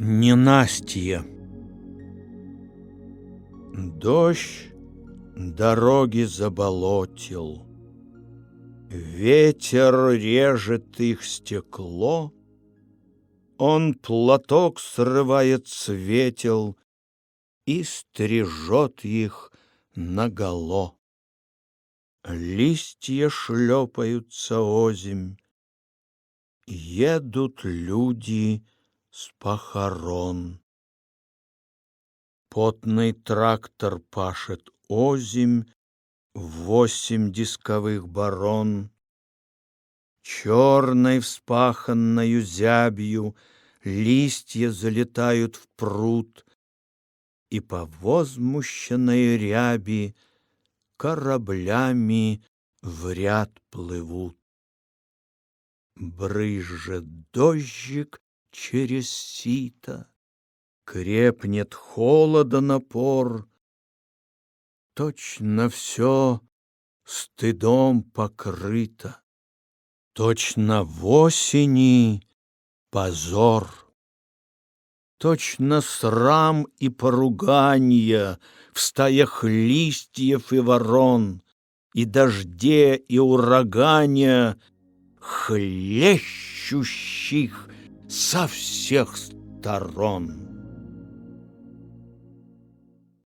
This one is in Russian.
Ненастье. Дождь дороги заболотил, Ветер режет их стекло, Он платок срывает светел И стрижет их наголо. Листья шлепаются озимь, Едут люди с похорон. Потный трактор пашет озимь, Восемь дисковых барон. Черной вспаханною зябью Листья залетают в пруд, И по возмущенной ряби Кораблями в ряд плывут. Брызжет дождик через сито, Крепнет холода напор, Точно все стыдом покрыто, Точно в осени позор. Точно срам и поруганья В стаях листьев и ворон, И дожде, и урагане Хлещущих со всех сторон.